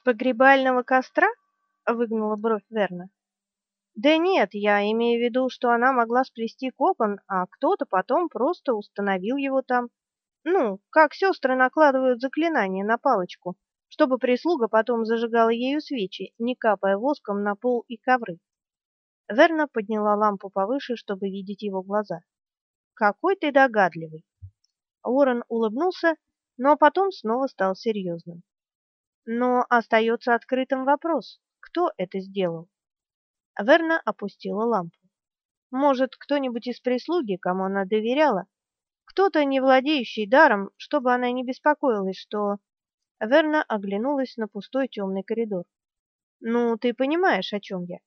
С погребального костра? выгнула бровь Верна. Да нет, я имею в виду, что она могла сплести кокон, а кто-то потом просто установил его там. Ну, как сестры накладывают заклинание на палочку, чтобы прислуга потом зажигала ею свечи, не капая воском на пол и ковры. Верна подняла лампу повыше, чтобы видеть его глаза. Какой ты догадливый. Уоррен улыбнулся, но потом снова стал серьезным. Но остается открытым вопрос: кто это сделал? Верна опустила лампу. Может, кто-нибудь из прислуги, кому она доверяла, кто-то, не владеющий даром, чтобы она не беспокоилась, что Верна оглянулась на пустой темный коридор. Ну, ты понимаешь, о чем я?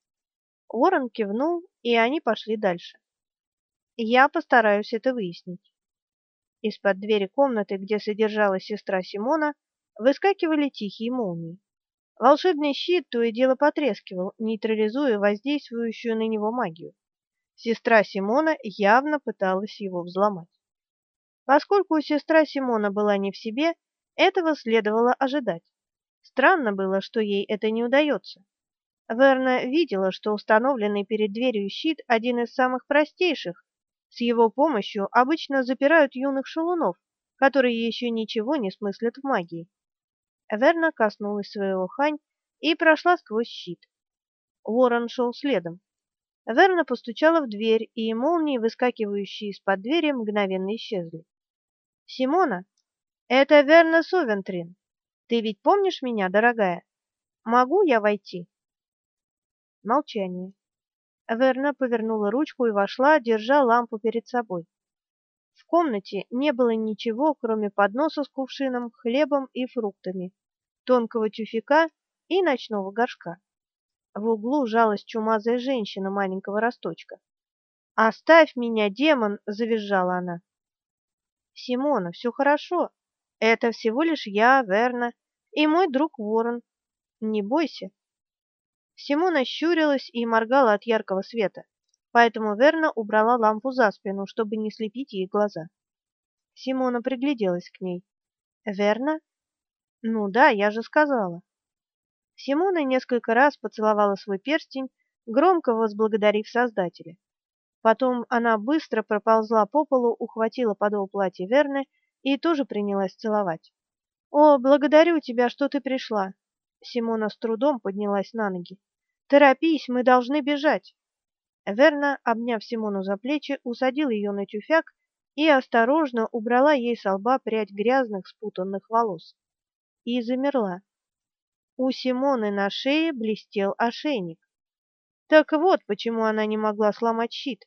Уоррен кивнул, и они пошли дальше. Я постараюсь это выяснить. Из-под двери комнаты, где содержалась сестра Симона, выскакивали тихие молнии. Волшебный щит то и дело потрескивал, нейтрализуя воздействующую на него магию. Сестра Симона явно пыталась его взломать. Поскольку сестра Симона была не в себе, этого следовало ожидать. Странно было, что ей это не удается. Верна видела, что установленный перед дверью щит один из самых простейших. С его помощью обычно запирают юных шалунов, которые еще ничего не смыслят в магии. Верна коснулась своего хань и прошла сквозь щит. Ворон шел следом. Верна постучала в дверь, и молнии, выскакивающие из-под двери, мгновенно исчезли. Симона, это Верна Сувентрин. Ты ведь помнишь меня, дорогая? Могу я войти? Молчание. Верна повернула ручку и вошла, держа лампу перед собой. В комнате не было ничего, кроме подноса с кувшином, хлебом и фруктами, тонкого тюфяка и ночного горшка. В углу жалась чумазая женщина маленького росточка. "Оставь меня, демон", завизжала она. Симона, все хорошо. Это всего лишь я, Верна, и мой друг Ворон. Не бойся. Симона щурилась и моргала от яркого света, поэтому Верна убрала лампу за спину, чтобы не слепить ей глаза. Симона пригляделась к ней. Верна? Ну да, я же сказала. Симона несколько раз поцеловала свой перстень, громко возблагодарив Создателя. Потом она быстро проползла по полу, ухватила подол платья Верны и тоже принялась целовать. О, благодарю тебя, что ты пришла. Симона с трудом поднялась на ноги. Торопись, мы должны бежать. Верна, обняв Симону за плечи, усадил ее на тюфяк и осторожно убрала ей с лба прядь грязных спутанных волос. И замерла. У Симоны на шее блестел ошейник. Так вот, почему она не могла сломать щит.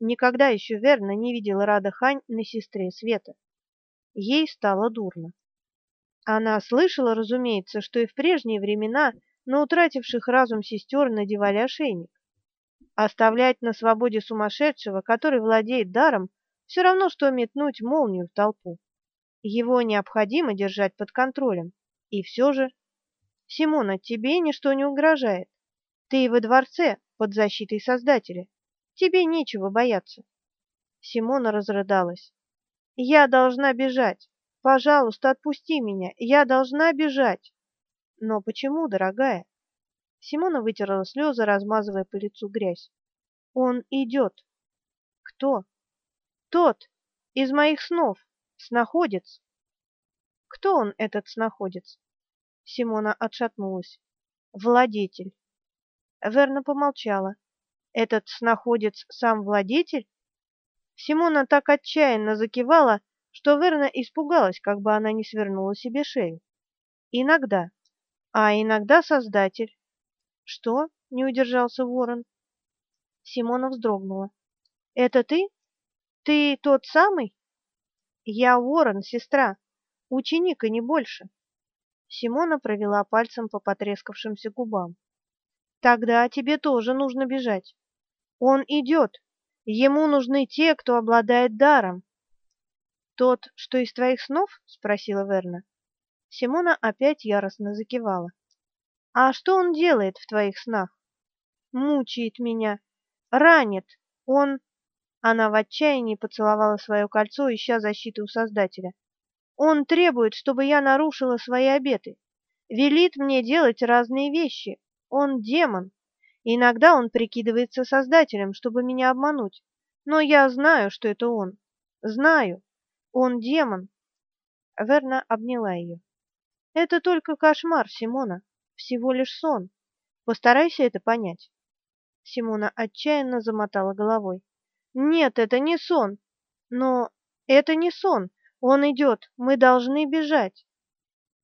Никогда еще верно не видела Рада Хань на сестре Света. Ей стало дурно. Она слышала, разумеется, что и в прежние времена на утративших разум сестер надевали ошейник. Оставлять на свободе сумасшедшего, который владеет даром, все равно что метнуть молнию в толпу. Его необходимо держать под контролем. И все же, Симона, тебе ничто не угрожает. Ты во дворце под защитой Создателя. Тебе нечего бояться. Симона разрыдалась. Я должна бежать. Пожалуйста, отпусти меня. Я должна бежать. Но почему, дорогая? Симона вытерла слезы, размазывая по лицу грязь. Он идет. Кто? Тот из моих снов, снаходец. Кто он, этот снаходец? Симона отшатнулась. Владетель. Верна помолчала. Этот снаходец сам владетель? Симона так отчаянно закивала, что Верна испугалась, как бы она не свернула себе шею. Иногда. А иногда создатель. Что? Не удержался Ворон. Симона вздрогнула. Это ты? Ты тот самый? Я Ворон, сестра. Ученик и не больше. Симона провела пальцем по потрескавшимся губам. Тогда тебе тоже нужно бежать. Он идет. Ему нужны те, кто обладает даром. Тот, что из твоих снов? спросила Верна. Симона опять яростно закивала. А что он делает в твоих снах? Мучает меня, ранит. Он Она в отчаянии поцеловала свое кольцо, ища защиты у Создателя. Он требует, чтобы я нарушила свои обеты. велит мне делать разные вещи. Он демон. Иногда он прикидывается создателем, чтобы меня обмануть. Но я знаю, что это он. Знаю. Он демон. Верна обняла ее. Это только кошмар, Симона. Всего лишь сон. Постарайся это понять. Симона отчаянно замотала головой. Нет, это не сон. Но это не сон. Он идет. Мы должны бежать.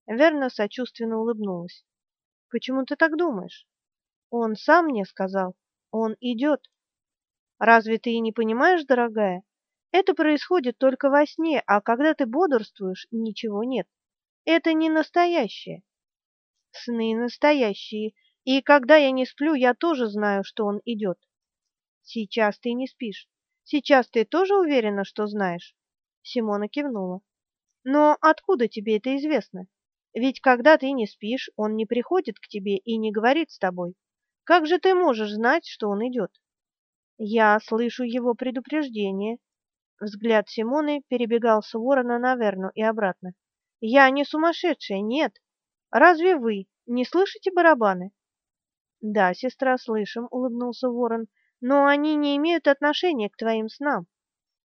Верна сочувственно улыбнулась. Почему ты так думаешь? Он сам мне сказал. Он идет. Разве ты и не понимаешь, дорогая? Это происходит только во сне, а когда ты бодрствуешь, ничего нет. Это не настоящее. Сны настоящие, и когда я не сплю, я тоже знаю, что он идет. Сейчас ты не спишь. Сейчас ты тоже уверена, что знаешь? Симона кивнула. Но откуда тебе это известно? Ведь когда ты не спишь, он не приходит к тебе и не говорит с тобой. Как же ты можешь знать, что он идет? Я слышу его предупреждение. Взгляд Симоны перебегал с ворона на Верну и обратно. Я не сумасшедшая, нет. Разве вы не слышите барабаны? Да, сестра, слышим, улыбнулся ворон, но они не имеют отношения к твоим снам.